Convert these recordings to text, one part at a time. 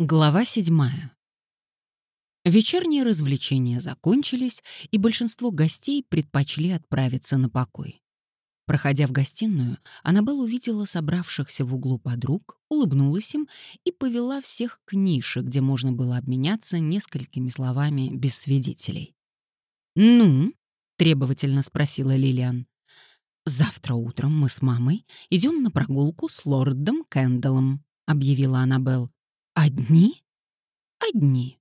Глава седьмая. Вечерние развлечения закончились, и большинство гостей предпочли отправиться на покой. Проходя в гостиную, Аннабелл увидела собравшихся в углу подруг, улыбнулась им и повела всех к нише, где можно было обменяться несколькими словами без свидетелей. «Ну?» — требовательно спросила Лилиан. «Завтра утром мы с мамой идем на прогулку с лордом Кэндаллом», — объявила Аннабелл. Одни? Одни.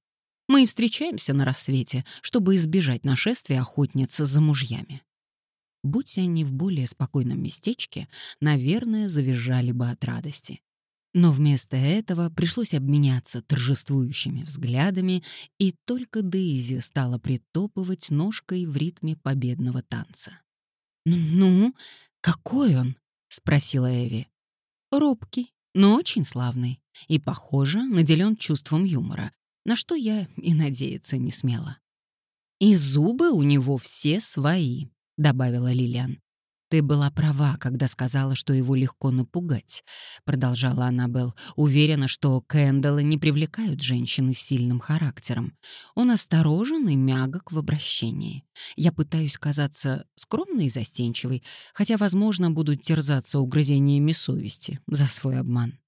Мы и встречаемся на рассвете, чтобы избежать нашествия охотницы за мужьями. Будь они в более спокойном местечке, наверное, завизжали бы от радости. Но вместо этого пришлось обменяться торжествующими взглядами, и только Дейзи стала притопывать ножкой в ритме победного танца. «Ну, какой он?» — спросила Эви. «Робкий, но очень славный и, похоже, наделен чувством юмора, на что я и надеяться не смела. «И зубы у него все свои», — добавила Лилиан. «Ты была права, когда сказала, что его легко напугать», — продолжала Аннабелл. «Уверена, что Кэндалла не привлекают женщины с сильным характером. Он осторожен и мягок в обращении. Я пытаюсь казаться скромной и застенчивой, хотя, возможно, буду терзаться угрызениями совести за свой обман».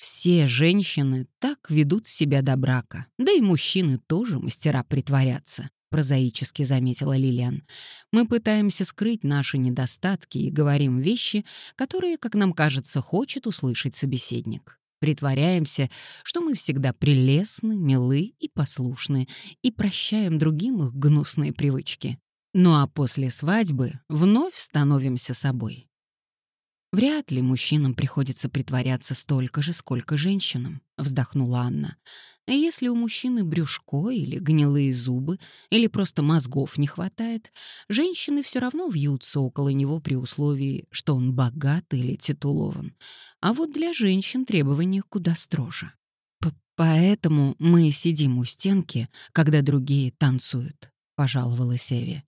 Все женщины так ведут себя до брака, да и мужчины тоже мастера притворяться, прозаически заметила Лилиан. Мы пытаемся скрыть наши недостатки и говорим вещи, которые, как нам кажется, хочет услышать собеседник. Притворяемся, что мы всегда прелестны, милы и послушны, и прощаем другим их гнусные привычки. Ну а после свадьбы вновь становимся собой. «Вряд ли мужчинам приходится притворяться столько же, сколько женщинам», — вздохнула Анна. «Если у мужчины брюшко или гнилые зубы, или просто мозгов не хватает, женщины все равно вьются около него при условии, что он богат или титулован. А вот для женщин требования куда строже. П «Поэтому мы сидим у стенки, когда другие танцуют», — пожаловалась Эви.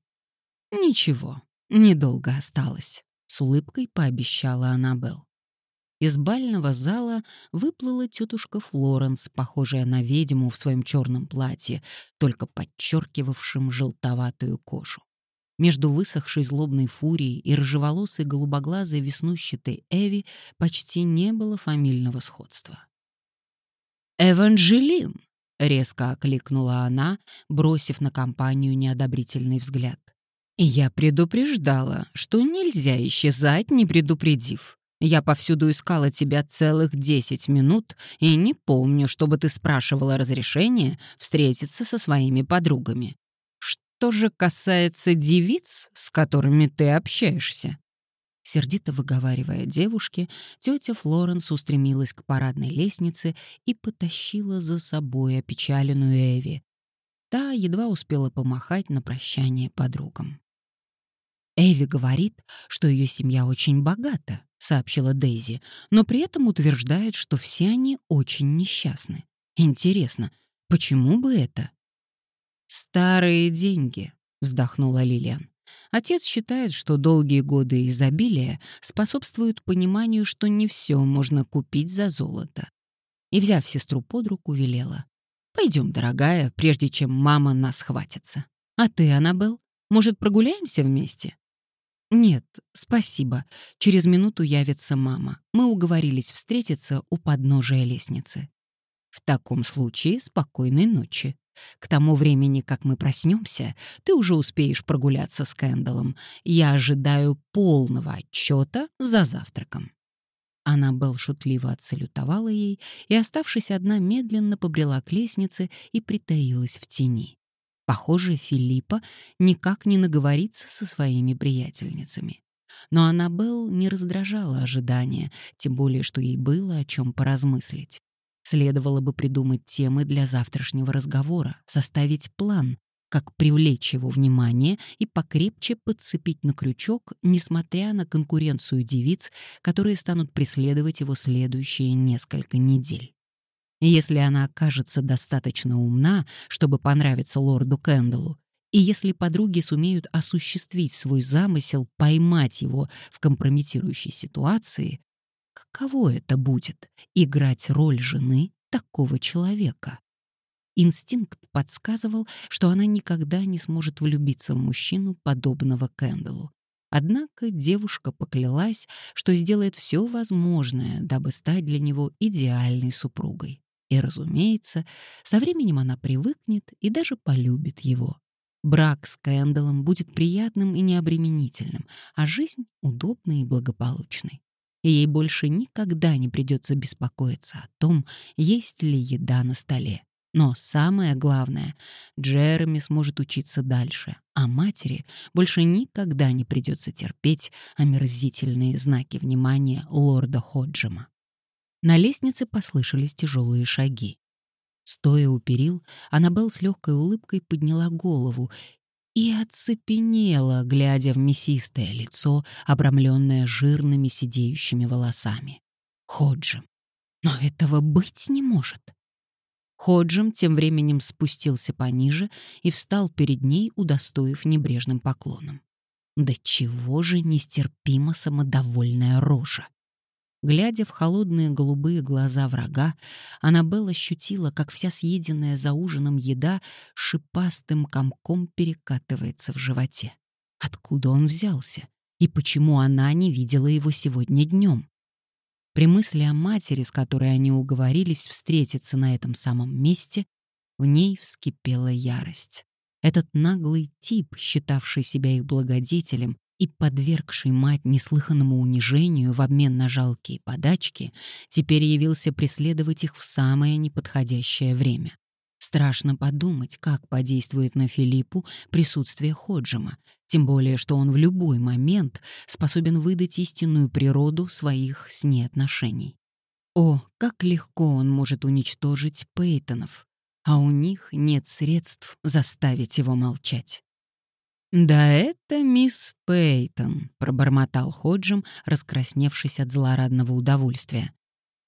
«Ничего, недолго осталось» с улыбкой пообещала Аннабелл. Из бального зала выплыла тетушка Флоренс, похожая на ведьму в своем черном платье, только подчеркивавшем желтоватую кожу. Между высохшей злобной фурией и рыжеволосой голубоглазой веснущатой Эви почти не было фамильного сходства. «Эванжелин!» — резко окликнула она, бросив на компанию неодобрительный взгляд. Я предупреждала, что нельзя исчезать, не предупредив. Я повсюду искала тебя целых десять минут и не помню, чтобы ты спрашивала разрешения встретиться со своими подругами. Что же касается девиц, с которыми ты общаешься?» Сердито выговаривая девушке, тетя Флоренс устремилась к парадной лестнице и потащила за собой опечаленную Эви. Та едва успела помахать на прощание подругам. Эви говорит, что ее семья очень богата, сообщила Дейзи, но при этом утверждает, что все они очень несчастны. Интересно, почему бы это? Старые деньги, вздохнула Лилиан. Отец считает, что долгие годы изобилия способствуют пониманию, что не все можно купить за золото. И, взяв сестру под руку, велела. «Пойдем, дорогая, прежде чем мама нас хватится. А ты, Аннабелл, может, прогуляемся вместе?» «Нет, спасибо. Через минуту явится мама. Мы уговорились встретиться у подножия лестницы». «В таком случае спокойной ночи. К тому времени, как мы проснемся, ты уже успеешь прогуляться с Кэндаллом. Я ожидаю полного отчета за завтраком». Аннабелл шутливо отсалютовала ей и, оставшись одна, медленно побрела к лестнице и притаилась в тени. Похоже, Филиппа никак не наговорится со своими приятельницами. Но Аннабелл не раздражала ожидания, тем более, что ей было о чем поразмыслить. Следовало бы придумать темы для завтрашнего разговора, составить план, как привлечь его внимание и покрепче подцепить на крючок, несмотря на конкуренцию девиц, которые станут преследовать его следующие несколько недель. Если она окажется достаточно умна, чтобы понравиться лорду Кэндаллу, и если подруги сумеют осуществить свой замысел поймать его в компрометирующей ситуации, каково это будет — играть роль жены такого человека. Инстинкт подсказывал, что она никогда не сможет влюбиться в мужчину, подобного Кэндаллу. Однако девушка поклялась, что сделает все возможное, дабы стать для него идеальной супругой. И, разумеется, со временем она привыкнет и даже полюбит его. Брак с Кэндаллом будет приятным и необременительным, а жизнь — удобной и благополучной. И ей больше никогда не придется беспокоиться о том, есть ли еда на столе. Но самое главное, Джереми сможет учиться дальше, а матери больше никогда не придется терпеть омерзительные знаки внимания лорда Ходжема. На лестнице послышались тяжелые шаги. Стоя у перил, Аннабелл с легкой улыбкой подняла голову и оцепенела, глядя в мясистое лицо, обрамленное жирными сидеющими волосами. Ходжем. Но этого быть не может. Ходжем тем временем спустился пониже и встал перед ней, удостоив небрежным поклоном. Да чего же нестерпимо самодовольная рожа! Глядя в холодные голубые глаза врага, Аннабелла ощутила, как вся съеденная за ужином еда шипастым комком перекатывается в животе. Откуда он взялся? И почему она не видела его сегодня днем? При мысли о матери, с которой они уговорились встретиться на этом самом месте, в ней вскипела ярость. Этот наглый тип, считавший себя их благодетелем и подвергший мать неслыханному унижению в обмен на жалкие подачки, теперь явился преследовать их в самое неподходящее время. Страшно подумать, как подействует на Филиппу присутствие Ходжима, тем более что он в любой момент способен выдать истинную природу своих с ней отношений. О, как легко он может уничтожить Пейтонов, а у них нет средств заставить его молчать. «Да это мисс Пейтон», — пробормотал Ходжем, раскрасневшись от злорадного удовольствия.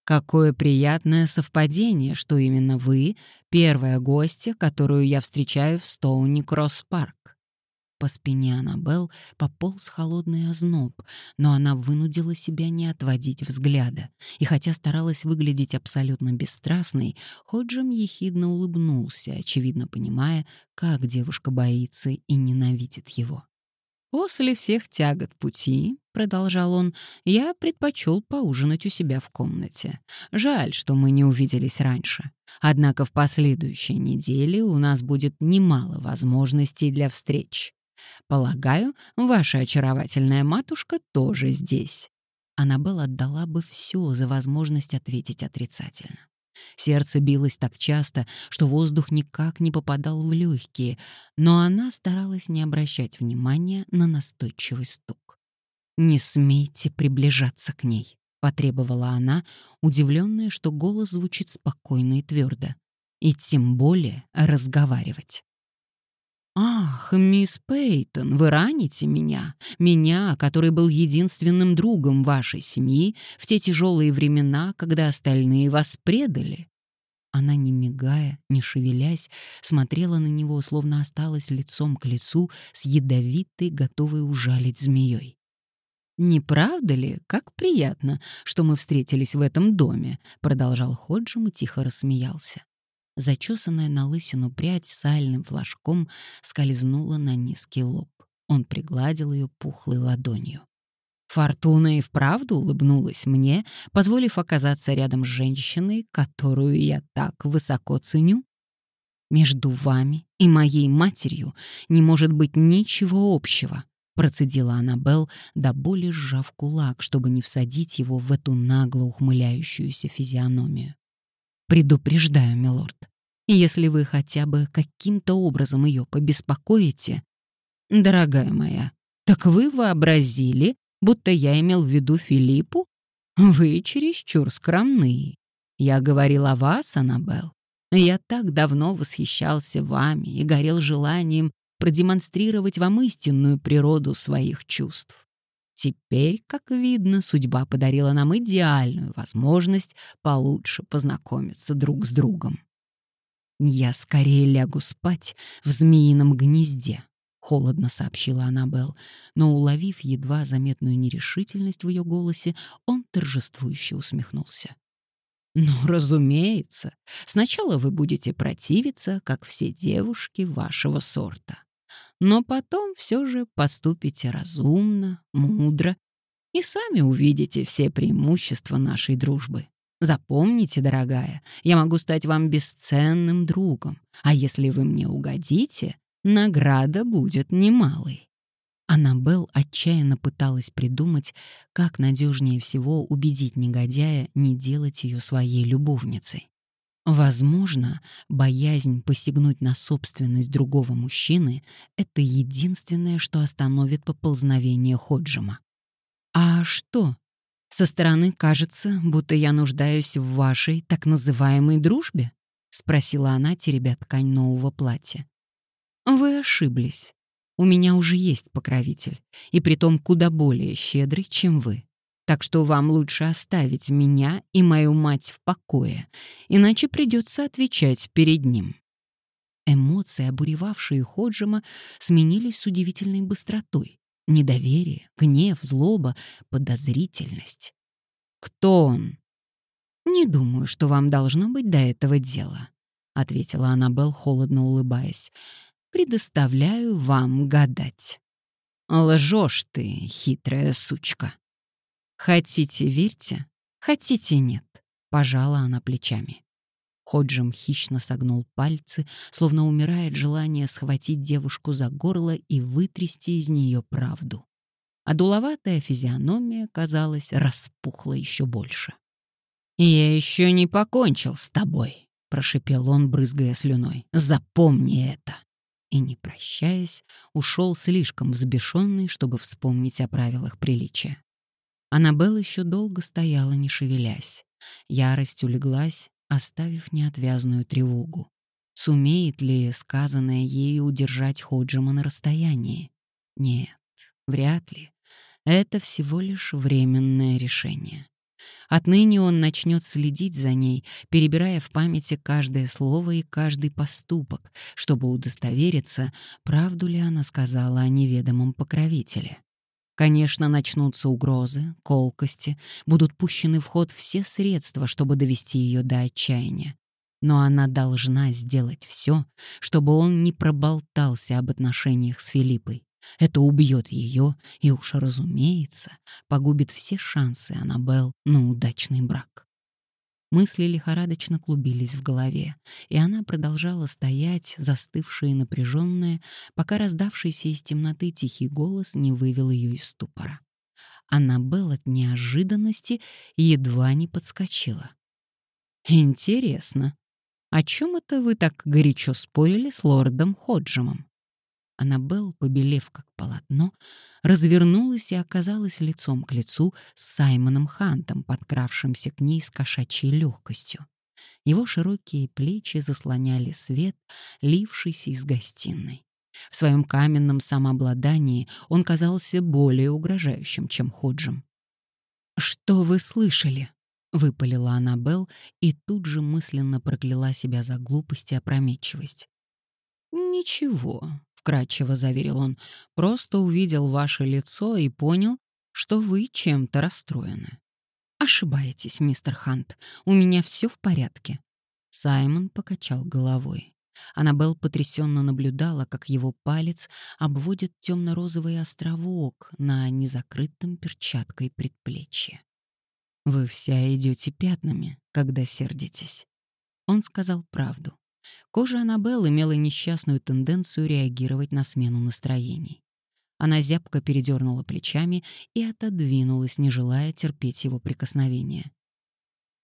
Какое приятное совпадение, что именно вы — первая гостья, которую я встречаю в Стоуни-Кросс-парк. По спине Аннабелл пополз холодный озноб, но она вынудила себя не отводить взгляда. И хотя старалась выглядеть абсолютно бесстрастной, Ходжем ехидно улыбнулся, очевидно понимая, как девушка боится и ненавидит его. «После всех тягот пути, — продолжал он, — я предпочел поужинать у себя в комнате. Жаль, что мы не увиделись раньше. Однако в последующей неделе у нас будет немало возможностей для встреч. Полагаю, ваша очаровательная матушка тоже здесь». Аннабелл отдала бы все за возможность ответить отрицательно. Сердце билось так часто, что воздух никак не попадал в легкие, но она старалась не обращать внимания на настойчивый стук. «Не смейте приближаться к ней», — потребовала она, удивленная, что голос звучит спокойно и твердо. «И тем более разговаривать». «Ах, мисс Пейтон, вы раните меня, меня, который был единственным другом вашей семьи в те тяжелые времена, когда остальные вас предали». Она, не мигая, не шевелясь, смотрела на него, словно осталась лицом к лицу с ядовитой, готовой ужалить змеей. «Не правда ли, как приятно, что мы встретились в этом доме?» — продолжал Ходжем и тихо рассмеялся. Зачесанная на лысину прядь сальным флажком скользнула на низкий лоб. Он пригладил ее пухлой ладонью. Фортуна и вправду улыбнулась мне, позволив оказаться рядом с женщиной, которую я так высоко ценю. «Между вами и моей матерью не может быть ничего общего», процедила Аннабелл, до боли сжав кулак, чтобы не всадить его в эту нагло ухмыляющуюся физиономию. Предупреждаю, милорд, если вы хотя бы каким-то образом ее побеспокоите... Дорогая моя, так вы вообразили, будто я имел в виду Филиппу? Вы чересчур скромны. Я говорил о вас, Аннабелл. Я так давно восхищался вами и горел желанием продемонстрировать вам истинную природу своих чувств. Теперь, как видно, судьба подарила нам идеальную возможность получше познакомиться друг с другом. «Я скорее лягу спать в змеином гнезде», — холодно сообщила Аннабелл, но, уловив едва заметную нерешительность в ее голосе, он торжествующе усмехнулся. «Ну, разумеется. Сначала вы будете противиться, как все девушки вашего сорта. Но потом все же поступите разумно, мудро и сами увидите все преимущества нашей дружбы. Запомните, дорогая, я могу стать вам бесценным другом, а если вы мне угодите, награда будет немалой. Аннабелл отчаянно пыталась придумать, как надежнее всего убедить негодяя не делать ее своей любовницей. Возможно, боязнь посягнуть на собственность другого мужчины — это единственное, что остановит поползновение Ходжима. «А что? Со стороны кажется, будто я нуждаюсь в вашей так называемой дружбе?» — спросила она, теребя ткань нового платья. «Вы ошиблись. У меня уже есть покровитель, и притом куда более щедрый, чем вы. Так что вам лучше оставить меня и мою мать в покое, иначе придется отвечать перед ним». Эмоции, обуревавшие Ходжима, сменились с удивительной быстротой. Недоверие, гнев, злоба, подозрительность. «Кто он?» «Не думаю, что вам должно быть до этого дела», — ответила Аннабелл, холодно улыбаясь предоставляю вам гадать. Лжешь ты, хитрая сучка. Хотите — верьте, хотите — нет, — пожала она плечами. Ходжем хищно согнул пальцы, словно умирает желание схватить девушку за горло и вытрясти из нее правду. А дуловатая физиономия, казалось, распухла еще больше. «Я еще не покончил с тобой», — прошипел он, брызгая слюной. «Запомни это и, не прощаясь, ушел слишком взбешенный, чтобы вспомнить о правилах приличия. Аннабелла еще долго стояла, не шевелясь. Ярость улеглась, оставив неотвязную тревогу. Сумеет ли сказанное ею удержать Ходжима на расстоянии? Нет, вряд ли. Это всего лишь временное решение. Отныне он начнет следить за ней, перебирая в памяти каждое слово и каждый поступок, чтобы удостовериться, правду ли она сказала о неведомом покровителе. Конечно, начнутся угрозы, колкости, будут пущены в ход все средства, чтобы довести ее до отчаяния. Но она должна сделать все, чтобы он не проболтался об отношениях с Филиппой. Это убьет ее и уж, разумеется, погубит все шансы Аннабелл на удачный брак. Мысли лихорадочно клубились в голове, и она продолжала стоять, застывшая и напряженная, пока раздавшийся из темноты тихий голос не вывел ее из ступора. Аннабелл от неожиданности едва не подскочила. «Интересно, о чем это вы так горячо спорили с лордом Ходжемом?» Аннабелл, побелев как полотно, развернулась и оказалась лицом к лицу с Саймоном Хантом, подкравшимся к ней с кошачьей легкостью. Его широкие плечи заслоняли свет, лившийся из гостиной. В своем каменном самообладании он казался более угрожающим, чем Ходжем. «Что вы слышали?» — выпалила Аннабелл и тут же мысленно прокляла себя за глупость и опрометчивость. «Ничего, вкрадчиво заверил он. Просто увидел ваше лицо и понял, что вы чем-то расстроены. Ошибаетесь, мистер Хант. У меня все в порядке. Саймон покачал головой. Аннабелл потрясенно наблюдала, как его палец обводит темно-розовый островок на незакрытом перчаткой предплечье. «Вы вся идете пятнами, когда сердитесь». Он сказал правду. Кожа Аннабелл имела несчастную тенденцию реагировать на смену настроений. Она зябко передернула плечами и отодвинулась, не желая терпеть его прикосновения.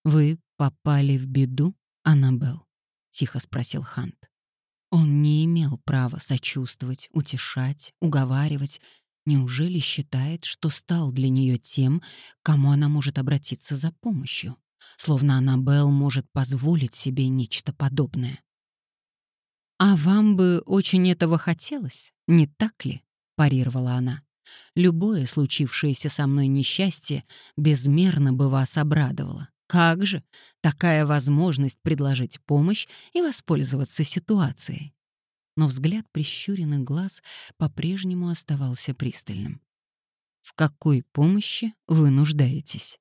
«Вы попали в беду, Аннабелл?» — тихо спросил Хант. Он не имел права сочувствовать, утешать, уговаривать. Неужели считает, что стал для нее тем, кому она может обратиться за помощью? Словно Аннабелл может позволить себе нечто подобное. «А вам бы очень этого хотелось, не так ли?» — парировала она. «Любое случившееся со мной несчастье безмерно бы вас обрадовало. Как же такая возможность предложить помощь и воспользоваться ситуацией?» Но взгляд прищуренных глаз по-прежнему оставался пристальным. «В какой помощи вы нуждаетесь?»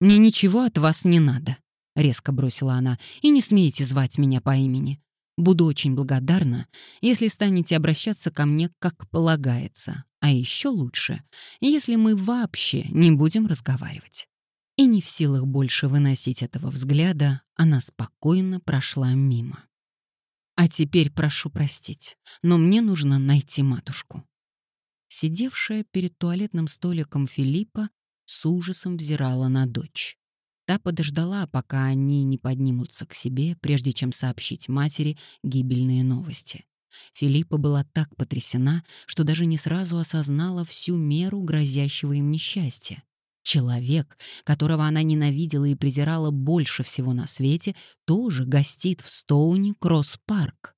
«Мне ничего от вас не надо», — резко бросила она, «и не смейте звать меня по имени. Буду очень благодарна, если станете обращаться ко мне как полагается, а еще лучше, если мы вообще не будем разговаривать». И не в силах больше выносить этого взгляда, она спокойно прошла мимо. «А теперь прошу простить, но мне нужно найти матушку». Сидевшая перед туалетным столиком Филиппа с ужасом взирала на дочь. Та подождала, пока они не поднимутся к себе, прежде чем сообщить матери гибельные новости. Филиппа была так потрясена, что даже не сразу осознала всю меру грозящего им несчастья. Человек, которого она ненавидела и презирала больше всего на свете, тоже гостит в Стоуне Кросс-парк.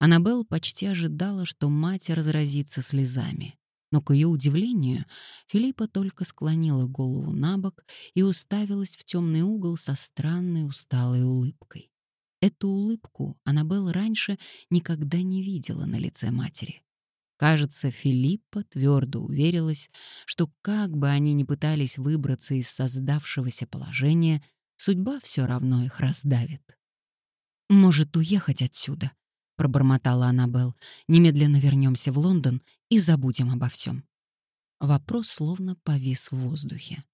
Аннабелл почти ожидала, что мать разразится слезами. Но, к ее удивлению, Филиппа только склонила голову на бок и уставилась в темный угол со странной усталой улыбкой. Эту улыбку Аннабелл раньше никогда не видела на лице матери. Кажется, Филиппа твердо уверилась, что как бы они ни пытались выбраться из создавшегося положения, судьба все равно их раздавит. «Может, уехать отсюда?» — пробормотала Аннабелл. «Немедленно вернемся в Лондон и забудем обо всем». Вопрос словно повис в воздухе.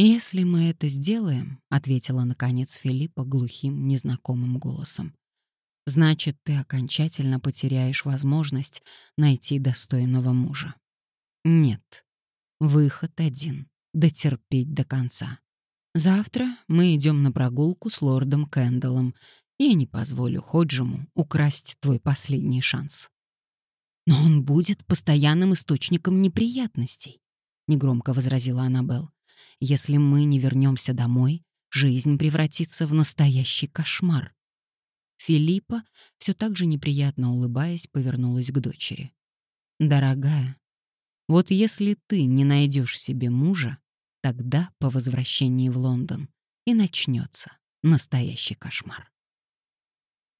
«Если мы это сделаем», — ответила, наконец, Филиппа глухим, незнакомым голосом, «значит, ты окончательно потеряешь возможность найти достойного мужа». «Нет. Выход один — дотерпеть до конца. Завтра мы идем на прогулку с лордом Кэндаллом, я не позволю Ходжему украсть твой последний шанс. Но он будет постоянным источником неприятностей, негромко возразила Аннабелл. Если мы не вернемся домой, жизнь превратится в настоящий кошмар. Филиппа, все так же неприятно улыбаясь, повернулась к дочери. «Дорогая, вот если ты не найдешь себе мужа, тогда по возвращении в Лондон и начнется настоящий кошмар».